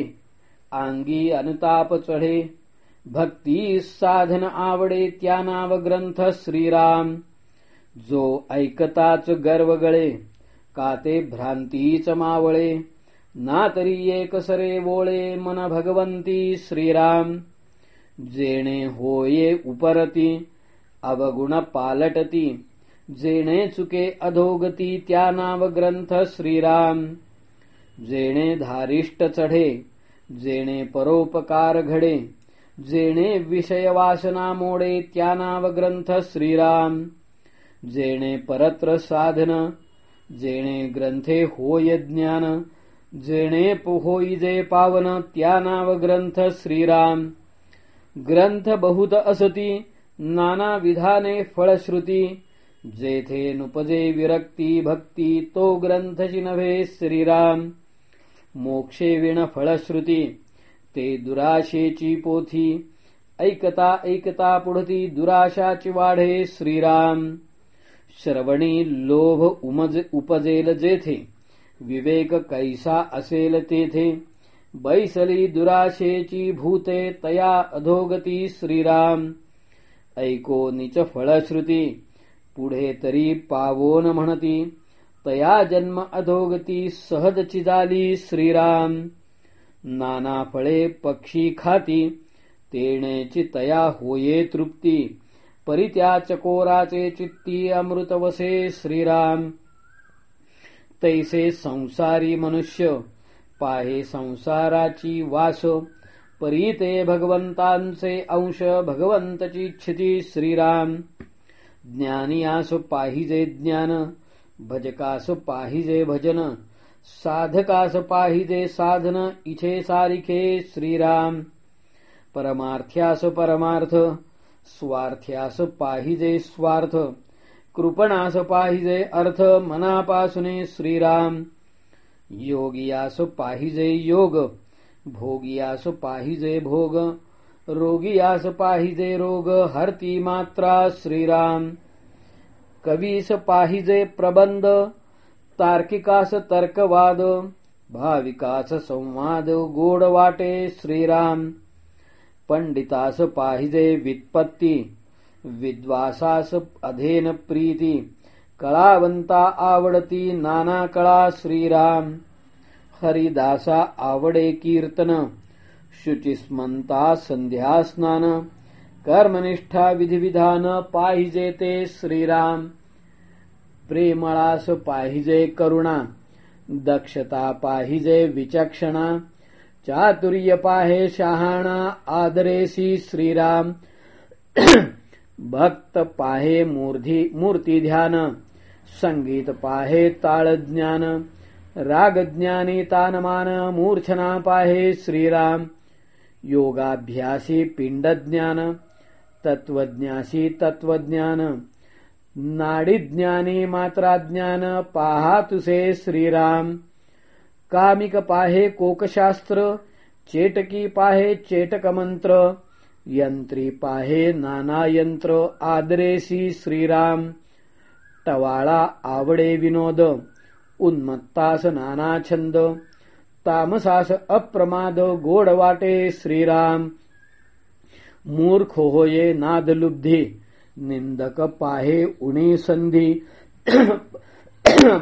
अंगी अनुताप चढे भक्ती साधन आवडे त्या नाव ग्रंथ श्रीराम। जो ऐकताच गर्व गळे का ते भ्रांतीच मावळे ना तरी एक सरे वोळे मन भगवंती श्रीराम। जेणे होये उपरती अवगुण पालटती जेणे चुके अधोगती त्या नाव ग्रंथ श्रीराम. जेणे धारिष्ट चढे जेणे परोपकार घडे जेणे विषय वासना मोडे त्या नाव ग्रंथ श्रीराम. जेणे परत्र साधन जेणे ग्रंथे होय ज्ञान जेणे होई जे पावन त्या नाव ग्रंथ श्रीराम. ग्रंथ बहुत असती नाना विधाने फळश्रुती जेथे नुपजे विरक्ती भक्ती तो ग्रंथची नव्हे श्रीराम. मोक्षे विण फळश्रुती ते दुराशेची पोथी. ऐकता ऐकता पुढती दुराशाची वाढे श्रीराम. श्रवणी लोभ उमज उपजेल जेथे विवेक कैसा असेल तेथे. बैसली दुराशेची भूते तया अधोगती श्रीराम. ऐको निच फळश्रुती पुढे तरी पावोन म्हणती तया जन्म अधोगती सहजची झाली श्रीराम. नाना फळे पक्षी खाती तेणेची तया होये तृप्ती. परित्या चकोराचे चित्ती अमृतवसे श्रीराम. तैसे संसारी मनुष्य पाहे संसाराची वास. परीते भगवंतांचे अंश भगवंतची इच्छिती श्रीराम. ज्ञानी आस पाहिजे ज्ञान भजकास पाहिजे भजन साधकास पाहिजे साधन इथे सारिखे श्रीराम। परमार्थ्यास परमार्थ स्वार्थ्यास पाहिजे स्वार्थ कृपणास पाहिजे अर्थ मनापासुने श्रीराम। योगियास पाहिजे योग भोगियास पाहिजे भोग रोगियास पाहिजे रोग हरती मात्रा श्रीराम. कवीस पाहिजे प्रबंध तार्किकास तर्कवाद भाविकास संवाद गोड वाटे श्रीराम. पंडितास पाहिजे वित्पत्ती विद्वासास अधेन प्रीती कळावंता आवडती नाना कळा श्रीराम. हरिदासा आवडे कीर्तन. शुचिस्मंता संध्या स्नान कर्मनिष्ठा विधिविधान पाहिजे ते श्रीराम। प्रेमळास पाहिजे करुणा दक्षता पाहिजे विचक्षणा चातुर्य पाहे शहाणा आदरेसी श्रीराम। भक्त पाहे मूर्धी मूर्ती ध्यान संगीत पाहे ताळज्ञान राग ज्ञानी तानमान मूर्छना पाहे श्रीराम। योगाभ्यासी पिंडज्ञान तत्वज्ञासी तत्वज्ञान नाडीज्ञानी मात्रा ज्ञान पाहा तुसे श्रीराम कामिक पाहे कोकशास्त्र चेटकी पाहे चेटक मंत्र यंत्री पाहे नाना यंत्र आदरेसी श्रीराम टवाळा आवडे विनोद उन्मत्तास नाना छंद तामसास अप्रमाद गोड वाटे श्रीराम। मूर्ख होये नादलुब्धी निंदक पाहे उणी संधी।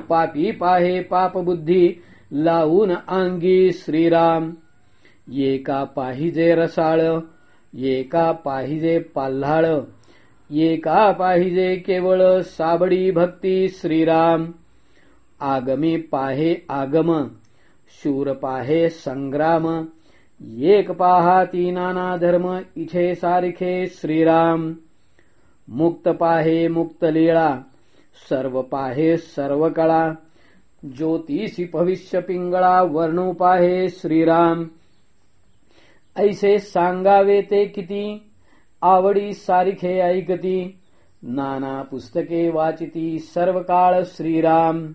पापी पाहे पापबुद्धी लावून अंगी श्रीराम। एका पाहिजे रसाळ एका पाहिजे पाल्हाळ एका पाहिजे केवळ साबडी भक्ती श्रीराम। आगमी पाहे आगम शूर पाहे संग्राम एक पाहाती नाना धर्म इथे सारखे श्रीराम। मुक्त पाहे मुक्त लीळा सर्व पाहे सर्व कळा। ज्योतिषी भविष्य पिंगळा वर्णू पाहे श्रीराम। ऐसे सांगावे ते किती? आवडी सारखे ऐकती। नाना पुस्तके वाचिती सर्व काळ श्रीराम।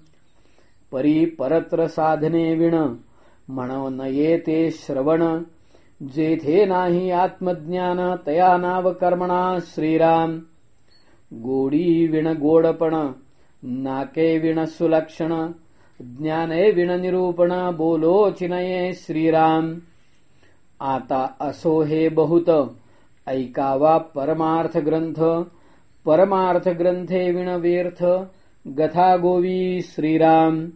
परी परत्र साधने विण म्हणून येते श्रवण। जेथे नाही आत्मज्ञान तया नाव कर्मणा श्रीराम। गोडी विण गोडपण नाके विण सुलक्षण ज्ञाने विण निरूपण बोलो चिनये श्रीराम। आता असो हे बहुत। ऐकावा परमार्थ ग्रंथ परमार्थ ग्रंथे विण व्यर्थ। गथा गोवी श्रीराम.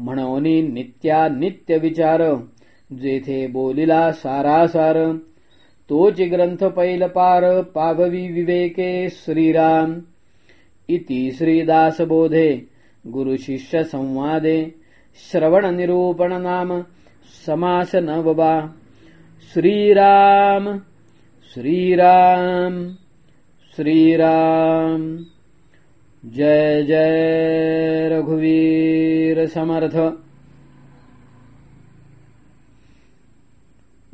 म्हणून नित्या नित्य विचार जेथे बोलिला सारासार. तोच ग्रंथ पैल पार पाववी विवेके श्रीराम. इति श्रीदासबोधे गुरुशिष्यसंवादे संवादे. श्रवण निरूपण नाम समास नवबा श्रीराम श्रीराम श्रीराम. जय जय रघुवीर समर्थ।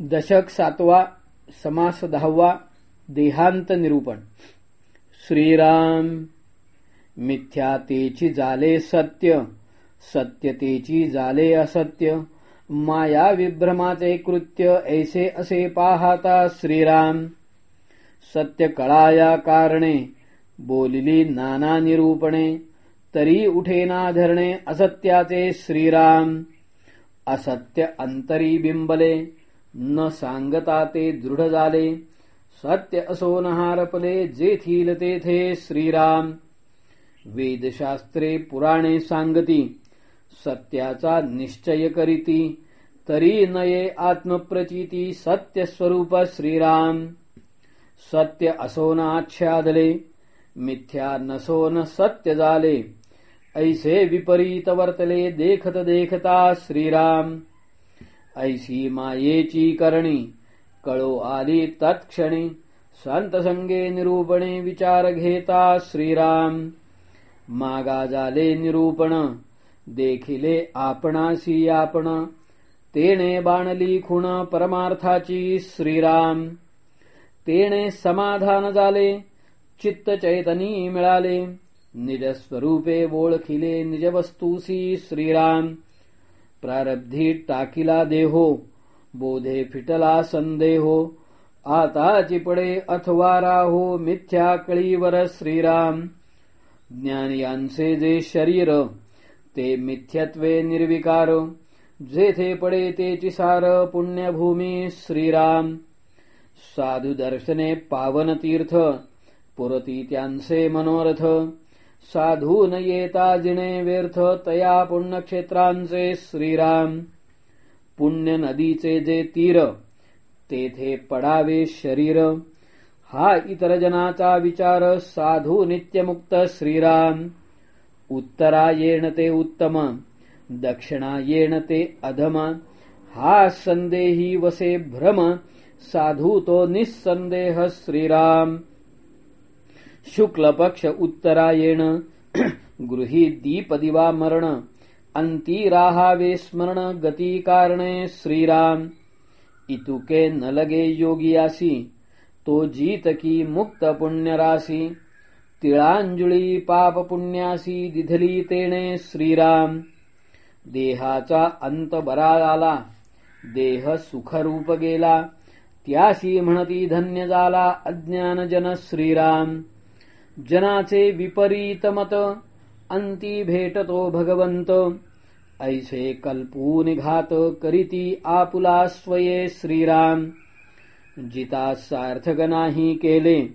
दशक सातवा समास दहावा देहांत निरूपण। श्रीराम मिथ्यातेची जाले सत्य सत्यतेची जाले असत्य माया विभ्रमाचे कृत्य ऐसे असे पाहता श्रीराम। सत्य कळाया कारणे बोलिली नाना निरूपणे तरी उठेना धरणे असत्याचे श्रीराम. असत्य अंतरी बिंबले न सांगता ते दृढ झाले. सत्य असो नहारपले जेथील तेथे श्रीराम. वेदशास्त्रे पुराणे सांगती सत्याचा निश्चय करीती तरी नये आत्मप्रचिती सत्य स्वरूप श्रीराम. सत्य असो न आच्छादले मिथ्या नसोन सत्य झाले ऐसे विपरीत वर्तले देखत देखता श्रीराम. ऐशी मायेची करणी कळो आली तत्क्षणी संत संगे निरूपणे विचार घेता श्रीराम. मागा झाले निरूपण देखिले आपणासी आपण तेणे बाणली खुण परमार्थाची श्रीराम. तेणे समाधान झाले चित्त चैतनी मिळाले. निजस्वरूपे ओळखिले निजवस्तूसी श्रीराम. प्रारब्धी टाकिला देहो बोधे फिटला संदेहो. आता चिपडे अथवा राहो मिथ्या कळीवर श्रीराम. ज्ञानियांचे जे शरीर ते मिथ्यत्वे निर्विकार. जेथे पडे ते चिसार पुण्यभूमी श्रीराम. साधु दर्शने पावन तीर्थ पुरती त्यांचे मनोरथ। साधून येता जिणे व्यर्थ तया पुण्यक्षेत्रांचे श्रीराम। पुण्य नदीचे जे तीर तेथे पडावे शरीर। हा इतर जनाचा विचार साधू नित्यमुक्त श्रीराम। उत्तरा येण ते उत्तम दक्षिणा येण ते अधम। हा संदेही वसे भ्रम साधू तो निस्संदेह श्रीराम। शुक्ल पक्ष उत्तरायण। गृही दीप दिवा मरण अंती राहावे स्मरण गती कारणे श्रीराम। इतुके न लगे योगियासी तो जीत की मुक्त पुण्यरासी। तिळांजुळी पाप पुण्यासी दिधली तेणे श्रीराम। देहाचा अंत बरा आला। देह सुखरूप गेला। त्याशी म्हणती धन्य झाला अज्ञान जन श्रीराम। जनाचे विपरीत मत अंती भेटतो भगवंत। ऐसे कल्पून घात करीती आपुला स्वये श्रीराम। जिता सार्थक नाही केले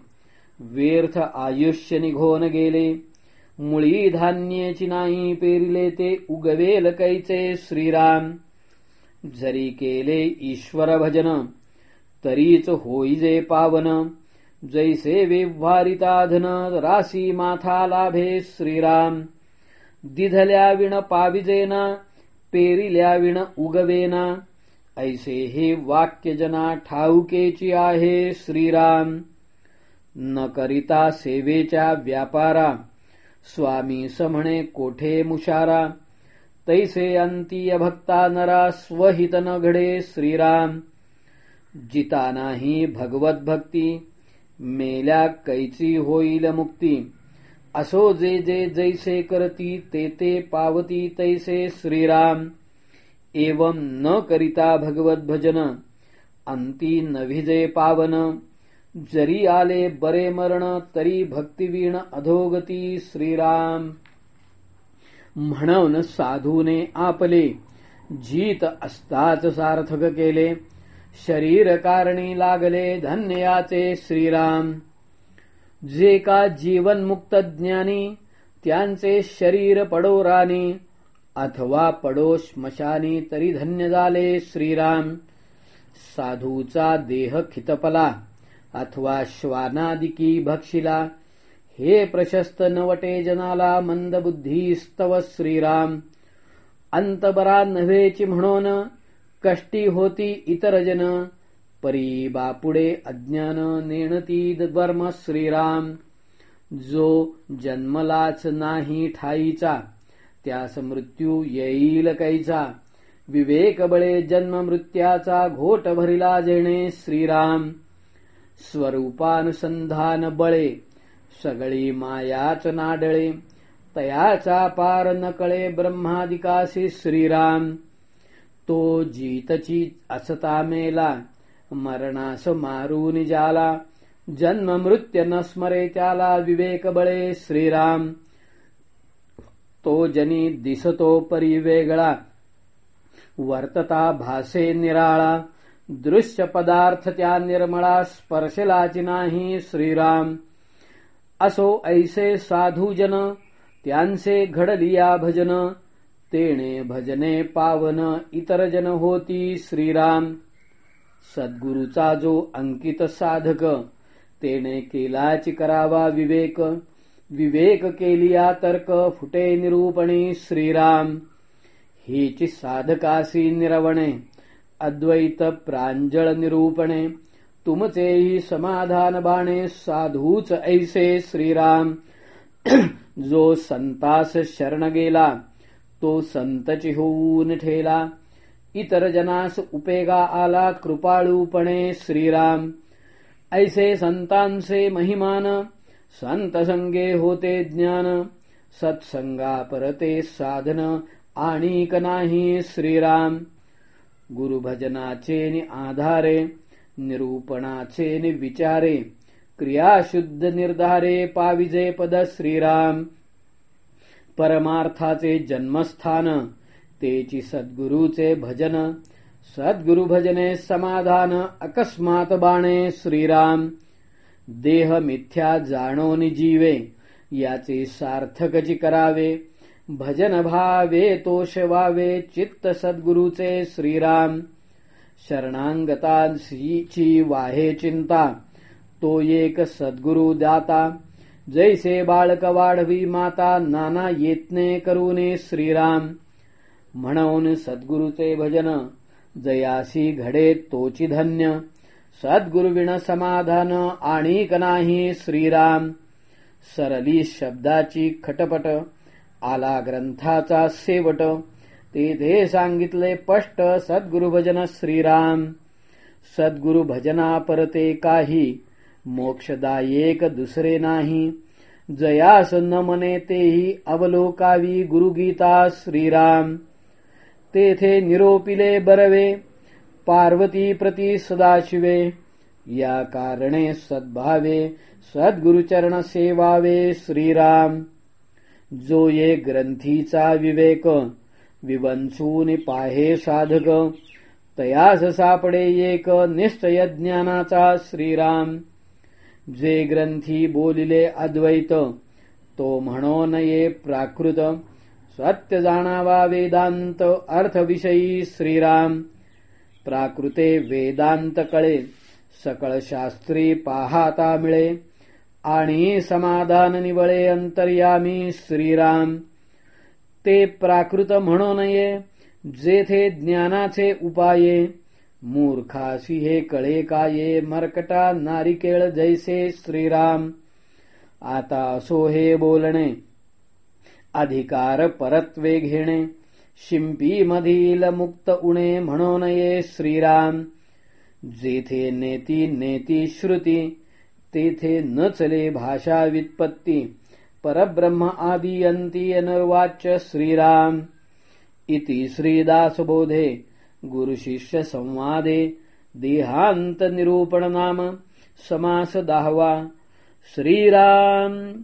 व्यर्थ आयुष्य निघोन गेले। मुळी धान्येची नाही पेरिले ते उगवेल कैचे श्रीराम। जरी केले ईश्वर भजन तरीच होईजे पावन। जैसे व्यवहारिता धन राशी माथा लाभे श्रीराम। दिधल्या विण पाविजेना पेरिल्या विण उगवेना। ऐसे हे वाक्य जना ठाऊकेची आहे श्रीराम। न करिता सेवेच्या व्यापारा स्वामी समणे कोठे मुशारा। तैसे अंतीय भक्ता नरा स्वहित न घडे श्रीराम। जिता नाही भगवत भक्ती मेल्या कैची होईल मुक्ती. असो जे जे जैसे करती ते ते पावती तैसे श्रीराम. एवं न करिता भगवत भजन. अंती नभिजे पावन. जरी आले बरे मरण तरी भक्तिवीण अधोगती श्रीराम. म्हणून साधूने आपले जीत असताच सार्थक केले. शरीर कारणी लागले धन्याचे श्रीराम. जे का जीवनमुक्त ज्ञानी त्यांचे शरीर पडो राणी अथवा पडो श्मशानी तरी धन्य झाले श्रीराम. साधूचा देह खितपला अथवा श्वानादिकी भक्षिला हे प्रशस्त नवटे जनाला मंदबुद्धीस्तव श्रीराम. अंतबरा नव्हेची म्हणून कष्टी होती इतर जन परी बापुडे अज्ञान नेणती वर्म श्रीराम। जो जन्मलाच नाही ठाईचा त्यास मृत्यू येईल कैचा। विवेक बळे जन्म मृत्याचा घोट भरिला जेणे श्रीराम। स्वरूपानुसंधान बळे सगळी मायाच नाडळे। तयाचा पार नकळे ब्रह्मादिकाशी श्रीराम। तो जीतची असता मेला मरणास मारून जाला जन्म मृत्य न स्मरे त्याला विवेक बळे श्रीराम। तो जनी दिसतो परी वेगळा वर्तता भासे निराळा दृश्य पदार्थ त्या निर्मळा स्पर्शलाची नाही श्रीराम। असो ऐसे साधूजन त्यांचे घडलिया भजन तेणे भजने पावन इतर जन होती श्रीराम. सद्गुरूचा जो अंकित साधक तेने केलाची करावा विवेक. विवेक केलिया तर्क फुटे निरूपणी श्रीराम. हीच साधकासी निरवणे अद्वैत प्रांजळ निरूपणे. तुमचेही समाधान बाणे साधूच ऐसे श्रीराम. जो संतास शरण गेला तो संतची होऊन ठेला. इतर जनास उपेगा आला कृपाळूपणे श्रीराम. ऐसे संतांचे महिमान संत संगे होते ज्ञान. सत्संगा परते साधन आणिक नाही श्रीराम. गुरुभजनाचे नि आधारे निरूपणाचे नि विचारे क्रियाशुद्ध निर्धारे पाविजे पद श्रीराम. परमार्थाचे जन्मस्थान तेची सद्गुरूचे भजन सद्गुरु भजने समाधान अकस्मात बाणे श्रीराम. देह मिथ्या जाणोनि जीवे याचे सार्थकची करावे भजन भावे तोष चित्त सद्गुरूचे श्रीराम. शरणांगताची वाहे चिंता तो एक सद्गुरु दाता. जैसे बाळक वाढवी माता नाना येतने करूने श्रीराम. म्हणून सद्गुरूचे भजन जयासी घडे तोची धन्य. सद्गुरुविण समाधान आणिक नाही श्रीराम. सरली शब्दाची खटपट आला ग्रंथाचा सेवट तेथे सांगितले पष्ट सद्गुरु भजन श्रीराम. सद्गुरु भजना परते काही मोक्षदायेक दुसरे नाही. जयास न मने तेही अवलोकावी गुरुगीता श्रीराम. तेथे निरोपिले बरवे पार्वती प्रती सदाशिवे. या कारणे सद्भावे सद्गुरुचरण सेवावे श्रीराम. जो ये ग्रंथीचा विवेक विवंसून पाहे साधक तयास सापडे एक निश्चय ज्ञानाचा श्रीराम. जे ग्रंथी बोलिले अद्वैत तो म्हणो नये प्राकृत. सत्य जाणावा वेदांत अर्थविषयी श्रीराम. प्राकृते वेदांत कळे सकळ शास्त्री पाहाता मिळे. आणि समाधान निवळे अंतर्यामी श्रीराम. ते प्राकृत म्हणो नये जेथे ज्ञानाचे उपाये मूर्खाशी हे कळे काये मरकटा नारिकेळ जैसे श्रीराम। आता असो हे बोलणे अधिकार परत्वे घेणे शिंपी मधील मुक्त उणे म्हणून ये श्रीराम। जेथे नेती नेती श्रुती तेथे न चले भाषा वित्पत्ती परब्रह्म आदियंती अनर्वाच्य श्रीराम। इति श्रीदासबोधे गुरुशिष्य संवादे देहांत निरूपण नाम समास दहावा श्रीराम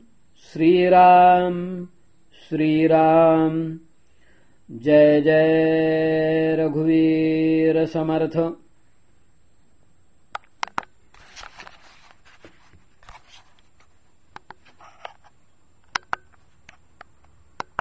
श्रीराम श्रीराम। जय जय रघुवीर समर्थ।